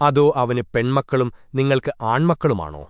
അതോ അവന് പെൺമക്കളും നിങ്ങൾക്ക് ആൺമക്കളുമാണോ?